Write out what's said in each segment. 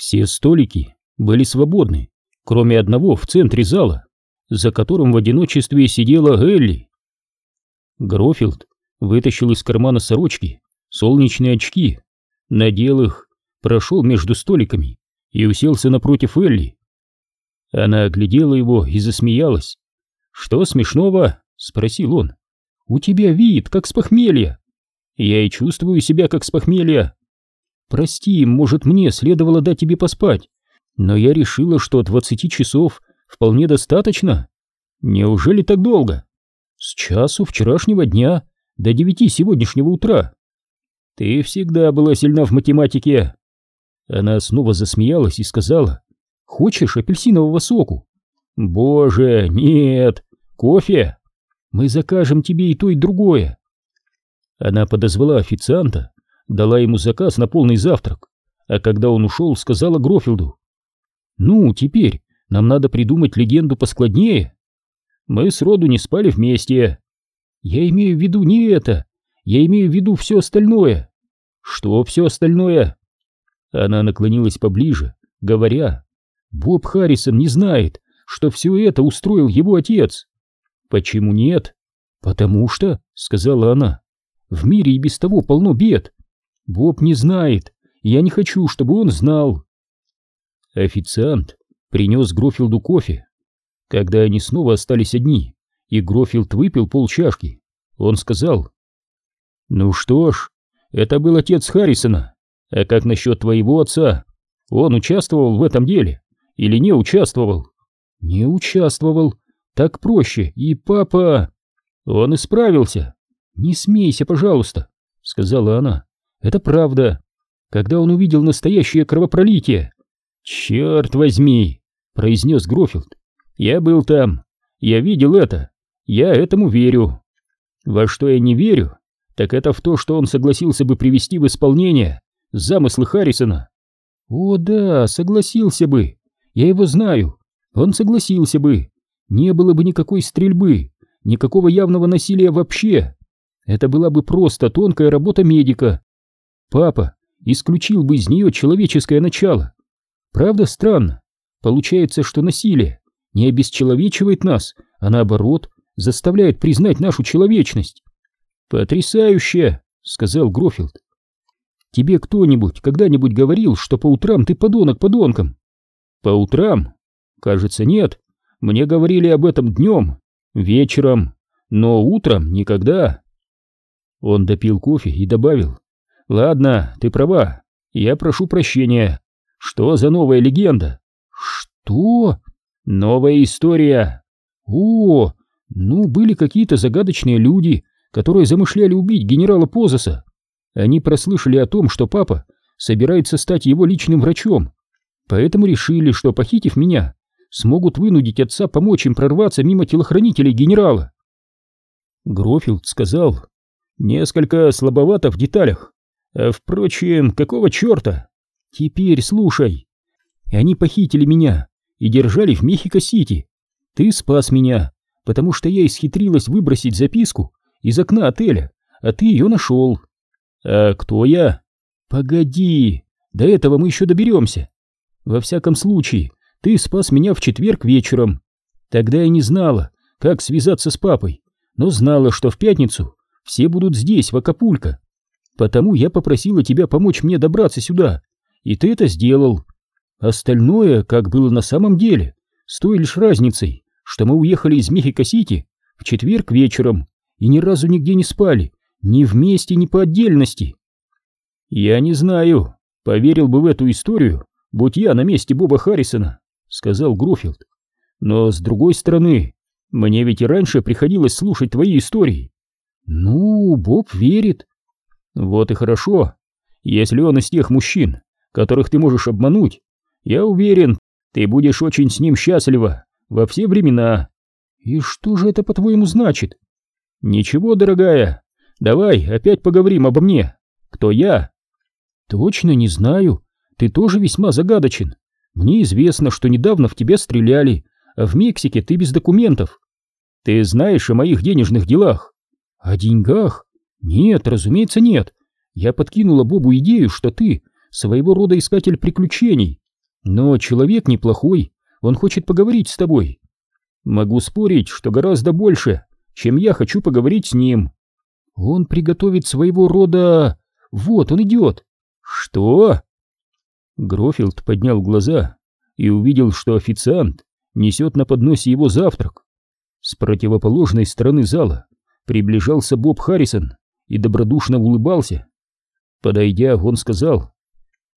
Все столики были свободны, кроме одного в центре зала, за которым в одиночестве сидела Элли. Грофилд вытащил из кармана сорочки солнечные очки, надел их, прошел между столиками и уселся напротив Элли. Она оглядела его и засмеялась. «Что смешного?» — спросил он. «У тебя вид, как с похмелья». «Я и чувствую себя, как с похмелья». «Прости, может, мне следовало дать тебе поспать, но я решила, что двадцати часов вполне достаточно. Неужели так долго?» «С часу вчерашнего дня до девяти сегодняшнего утра». «Ты всегда была сильна в математике». Она снова засмеялась и сказала, «Хочешь апельсинового соку?» «Боже, нет! Кофе? Мы закажем тебе и то, и другое!» Она подозвала официанта, дала ему заказ на полный завтрак, а когда он ушел, сказала Грофилду, «Ну, теперь нам надо придумать легенду поскладнее. Мы с роду не спали вместе. Я имею в виду не это, я имею в виду все остальное». «Что все остальное?» Она наклонилась поближе, говоря, «Боб Харрисон не знает, что все это устроил его отец». «Почему нет?» «Потому что», — сказала она, — «в мире и без того полно бед. Боб не знает, я не хочу, чтобы он знал». Официант принес Грофилду кофе. Когда они снова остались одни, и Грофилд выпил полчашки, он сказал, «Ну что ж, это был отец Харрисона. А как насчет твоего отца? Он участвовал в этом деле или не участвовал? Не участвовал. Так проще. И папа... Он исправился. Не смейся, пожалуйста, сказала она. Это правда. Когда он увидел настоящее кровопролитие. Черт возьми, произнес Грофилд. Я был там. Я видел это. Я этому верю. Во что я не верю, так это в то, что он согласился бы привести в исполнение замыслы Харрисона. О да, согласился бы. Я его знаю. Он согласился бы. Не было бы никакой стрельбы, никакого явного насилия вообще. Это была бы просто тонкая работа медика. Папа исключил бы из нее человеческое начало. Правда странно? Получается, что насилие не обесчеловечивает нас, а наоборот заставляет признать нашу человечность. «Потрясающе!» — сказал Грофилд. «Тебе кто-нибудь когда-нибудь говорил, что по утрам ты подонок подонком?» «По утрам? Кажется, нет. Мне говорили об этом днем, вечером, но утром никогда». Он допил кофе и добавил. «Ладно, ты права. Я прошу прощения. Что за новая легенда?» «Что?» «Новая история». «О, ну, были какие-то загадочные люди, которые замышляли убить генерала Позаса. Они прослышали о том, что папа собирается стать его личным врачом, поэтому решили, что, похитив меня, смогут вынудить отца помочь им прорваться мимо телохранителей генерала. Грофилд сказал, несколько слабовато в деталях, впрочем, какого черта? Теперь слушай. Они похитили меня и держали в Мехико-Сити. Ты спас меня, потому что я исхитрилась выбросить записку из окна отеля, а ты ее нашел. А кто я? Погоди, до этого мы еще доберемся. Во всяком случае, ты спас меня в четверг вечером. Тогда я не знала, как связаться с папой, но знала, что в пятницу все будут здесь, в Акапулько. Потому я попросила тебя помочь мне добраться сюда, и ты это сделал. Остальное, как было на самом деле, с той лишь разницей, что мы уехали из Мехико-Сити в четверг вечером, и ни разу нигде не спали, ни вместе, ни по отдельности. Я не знаю, поверил бы в эту историю, будь я на месте Боба Харрисона, сказал Грофилд. Но с другой стороны, мне ведь и раньше приходилось слушать твои истории. Ну, Боб верит. Вот и хорошо. Если он из тех мужчин, которых ты можешь обмануть, я уверен, ты будешь очень с ним счастлива во все времена. И что же это, по-твоему, значит? «Ничего, дорогая, давай опять поговорим обо мне. Кто я?» «Точно не знаю. Ты тоже весьма загадочен. Мне известно, что недавно в тебя стреляли, а в Мексике ты без документов. Ты знаешь о моих денежных делах?» «О деньгах? Нет, разумеется, нет. Я подкинула Бобу идею, что ты своего рода искатель приключений, Но человек неплохой, он хочет поговорить с тобой. Могу спорить, что гораздо больше, чем я хочу поговорить с ним. Он приготовит своего рода... Вот, он идет. Что? Грофилд поднял глаза и увидел, что официант несет на подносе его завтрак. С противоположной стороны зала приближался Боб Харрисон и добродушно улыбался. Подойдя, он сказал,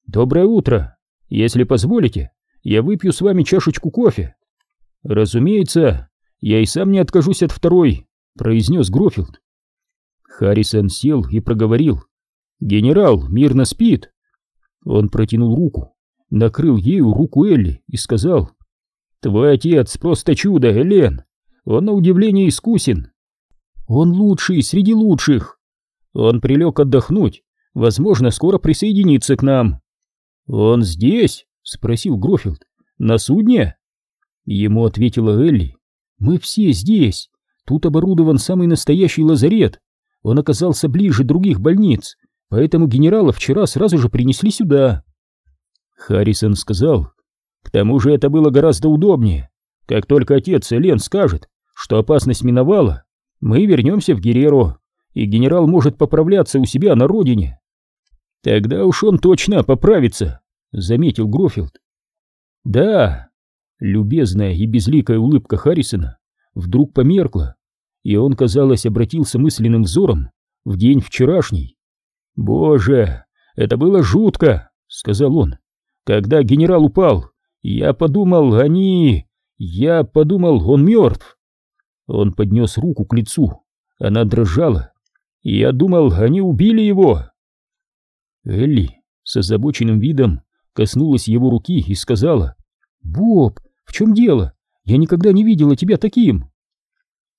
«Доброе утро. Если позволите, я выпью с вами чашечку кофе». «Разумеется, я и сам не откажусь от второй», — произнес Грофилд. Харрисон сел и проговорил. «Генерал мирно спит». Он протянул руку, накрыл ею руку Элли и сказал. «Твой отец просто чудо, Элен. Он на удивление искусен. Он лучший среди лучших. Он прилег отдохнуть, возможно, скоро присоединится к нам». «Он здесь?» — спросил Грофилд. «На судне?» Ему ответила Элли. «Мы все здесь. Тут оборудован самый настоящий лазарет. Он оказался ближе других больниц, поэтому генерала вчера сразу же принесли сюда». Харрисон сказал. «К тому же это было гораздо удобнее. Как только отец Элен скажет, что опасность миновала, мы вернемся в Гереро, и генерал может поправляться у себя на родине». «Тогда уж он точно поправится», — заметил Грофилд. «Да, Любезная и безликая улыбка Харрисона вдруг померкла, и он, казалось, обратился мысленным взором в день вчерашний. «Боже, это было жутко!» — сказал он. «Когда генерал упал, я подумал, они... Я подумал, он мертв!» Он поднес руку к лицу, она дрожала. «Я думал, они убили его!» Элли с озабоченным видом коснулась его руки и сказала, «Боб, в чем дело? Я никогда не видела тебя таким!»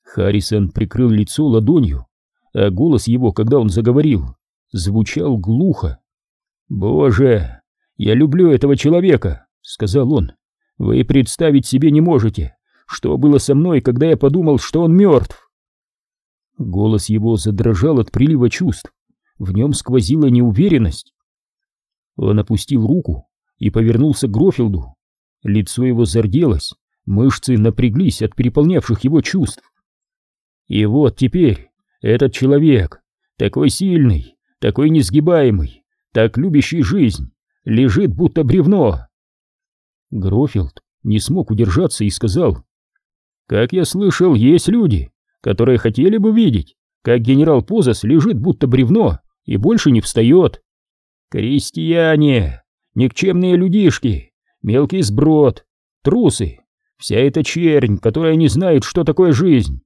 Харрисон прикрыл лицо ладонью, а голос его, когда он заговорил, звучал глухо. «Боже, я люблю этого человека!» — сказал он. «Вы представить себе не можете, что было со мной, когда я подумал, что он мертв!» Голос его задрожал от прилива чувств, в нем сквозила неуверенность. Он опустил руку и повернулся к Грофилду. Лицо его зарделось, мышцы напряглись от переполнявших его чувств. И вот теперь этот человек, такой сильный, такой несгибаемый, так любящий жизнь, лежит будто бревно. Грофилд не смог удержаться и сказал, «Как я слышал, есть люди, которые хотели бы видеть, как генерал Позас лежит будто бревно и больше не встает. Крестьяне, никчемные людишки, мелкий сброд, трусы, вся эта чернь, которая не знает, что такое жизнь.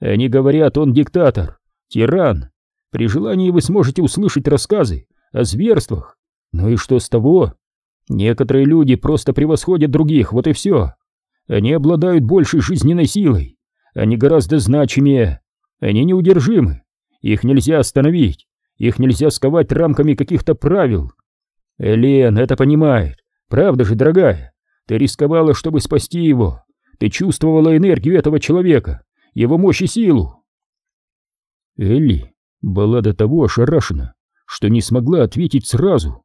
Они говорят, он диктатор, тиран. При желании вы сможете услышать рассказы о зверствах. Ну и что с того? Некоторые люди просто превосходят других, вот и все. Они обладают большей жизненной силой. Они гораздо значимее. Они неудержимы. Их нельзя остановить. Их нельзя сковать рамками каких-то правил. Элен это понимает. Правда же, дорогая? Ты рисковала, чтобы спасти его. Ты чувствовала энергию этого человека, его мощь и силу. Элли была до того ошарашена, что не смогла ответить сразу.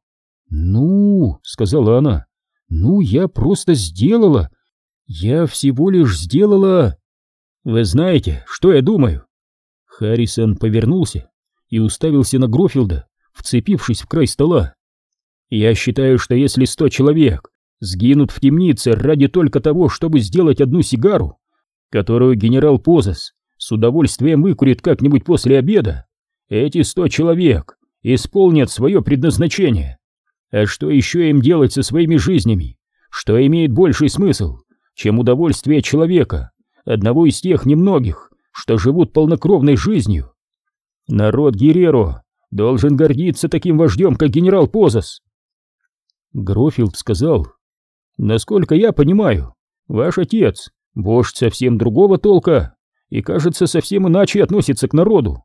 «Ну», — сказала она, — «ну, я просто сделала. Я всего лишь сделала...» «Вы знаете, что я думаю?» Харрисон повернулся и уставился на Грофилда, вцепившись в край стола. Я считаю, что если сто человек сгинут в темнице ради только того, чтобы сделать одну сигару, которую генерал Позас с удовольствием выкурит как-нибудь после обеда, эти сто человек исполнят свое предназначение. А что еще им делать со своими жизнями? Что имеет больший смысл, чем удовольствие человека, одного из тех немногих, что живут полнокровной жизнью? Народ Герреро должен гордиться таким вождем, как генерал Позас. Грофилд сказал, «Насколько я понимаю, ваш отец — вождь совсем другого толка и, кажется, совсем иначе относится к народу».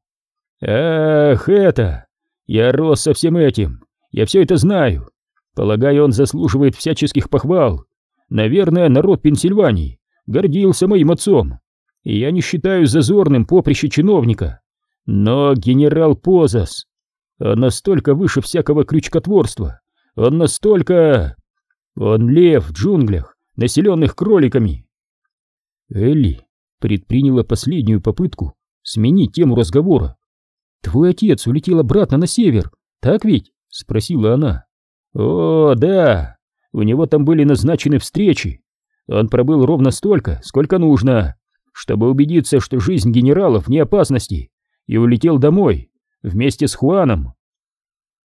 «Ах, это! Я рос со всем этим, я все это знаю. Полагаю, он заслуживает всяческих похвал. Наверное, народ Пенсильвании гордился моим отцом, и я не считаю зазорным поприще чиновника. Но генерал Позас, он настолько выше всякого крючкотворства, он настолько... Он лев в джунглях, населенных кроликами. Элли предприняла последнюю попытку сменить тему разговора. «Твой отец улетел обратно на север, так ведь?» — спросила она. «О, да, у него там были назначены встречи. Он пробыл ровно столько, сколько нужно, чтобы убедиться, что жизнь генералов не опасности, и улетел домой, вместе с Хуаном.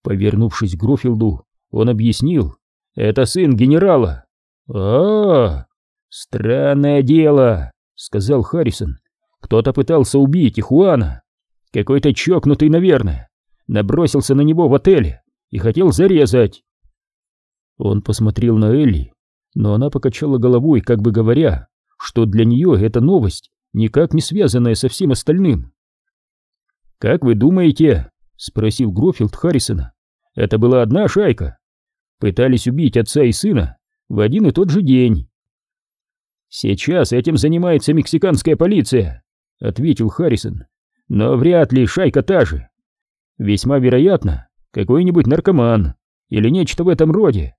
Повернувшись к Грофилду, он объяснил, это сын генерала. а, -а, -а странное дело, сказал Харрисон. Кто-то пытался убить и Хуана. Какой-то чокнутый, наверное, набросился на него в отеле и хотел зарезать. Он посмотрел на Элли, но она покачала головой, как бы говоря, что для нее эта новость никак не связанная со всем остальным. «Как вы думаете?» — спросил Грофилд Харрисона. «Это была одна шайка. Пытались убить отца и сына в один и тот же день». «Сейчас этим занимается мексиканская полиция», — ответил Харрисон. «Но вряд ли шайка та же. Весьма вероятно, какой-нибудь наркоман или нечто в этом роде.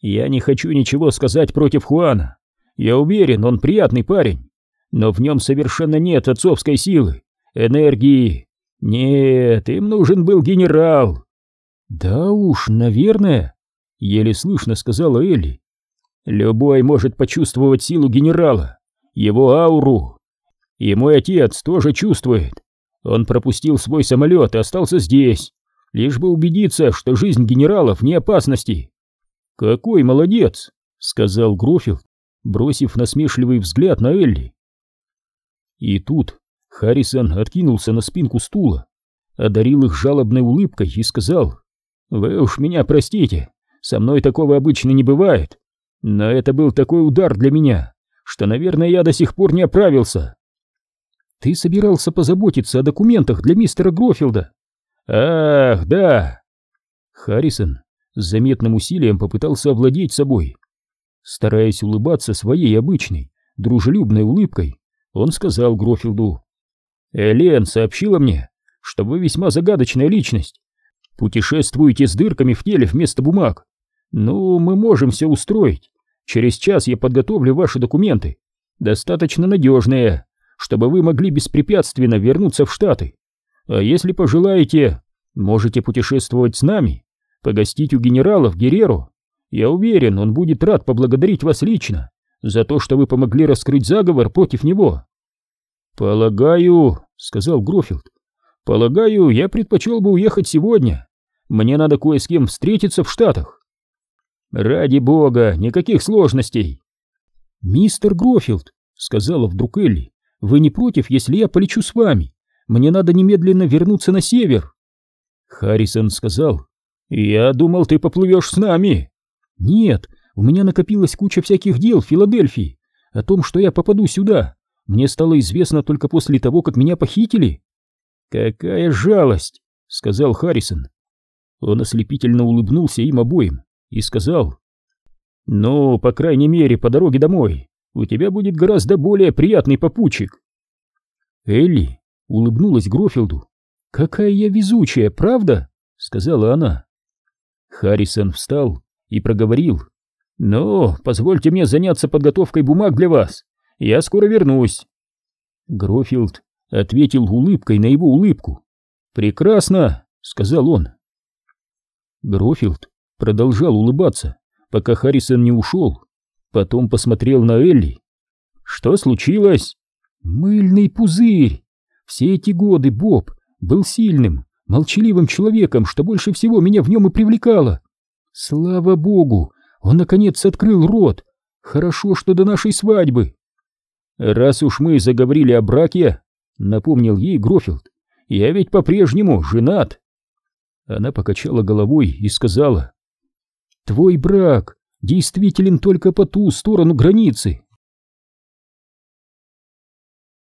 Я не хочу ничего сказать против Хуана. Я уверен, он приятный парень, но в нем совершенно нет отцовской силы, энергии. Нет, им нужен был генерал. Да уж, наверное, еле слышно сказала Элли. Любой может почувствовать силу генерала, его ауру. И мой отец тоже чувствует. Он пропустил свой самолет и остался здесь, лишь бы убедиться, что жизнь генералов не опасности. «Какой молодец!» — сказал Грофилд, бросив насмешливый взгляд на Элли. И тут Харрисон откинулся на спинку стула, одарил их жалобной улыбкой и сказал, «Вы уж меня простите, со мной такого обычно не бывает, но это был такой удар для меня, что, наверное, я до сих пор не оправился». «Ты собирался позаботиться о документах для мистера Грофилда?» «Ах, да!» Харрисон с заметным усилием попытался овладеть собой. Стараясь улыбаться своей обычной, дружелюбной улыбкой, он сказал Грофилду, «Элен сообщила мне, что вы весьма загадочная личность. Путешествуете с дырками в теле вместо бумаг. Ну, мы можем все устроить. Через час я подготовлю ваши документы, достаточно надежные, чтобы вы могли беспрепятственно вернуться в Штаты. А если пожелаете, можете путешествовать с нами, погостить у генерала в Гереру. Я уверен, он будет рад поблагодарить вас лично за то, что вы помогли раскрыть заговор против него. Полагаю, сказал Грофилд, полагаю, я предпочел бы уехать сегодня. Мне надо кое с кем встретиться в Штатах. Ради бога, никаких сложностей. Мистер Грофилд, сказала вдруг Элли, вы не против, если я полечу с вами? Мне надо немедленно вернуться на север. Харрисон сказал, «Я думал, ты поплывешь с нами». «Нет, у меня накопилась куча всяких дел в Филадельфии. О том, что я попаду сюда, мне стало известно только после того, как меня похитили». «Какая жалость!» — сказал Харрисон. Он ослепительно улыбнулся им обоим и сказал, «Ну, по крайней мере, по дороге домой у тебя будет гораздо более приятный попутчик». Элли улыбнулась Грофилду. «Какая я везучая, правда?» — сказала она. Харрисон встал и проговорил. «Ну, позвольте мне заняться подготовкой бумаг для вас. Я скоро вернусь». Грофилд ответил улыбкой на его улыбку. «Прекрасно», — сказал он. Грофилд продолжал улыбаться, пока Харрисон не ушел. Потом посмотрел на Элли. «Что случилось?» «Мыльный пузырь! Все эти годы Боб был сильным, молчаливым человеком, что больше всего меня в нем и привлекало. Слава богу, он наконец открыл рот. Хорошо, что до нашей свадьбы. Раз уж мы заговорили о браке, напомнил ей Грофилд, я ведь по-прежнему женат. Она покачала головой и сказала, «Твой брак действителен только по ту сторону границы.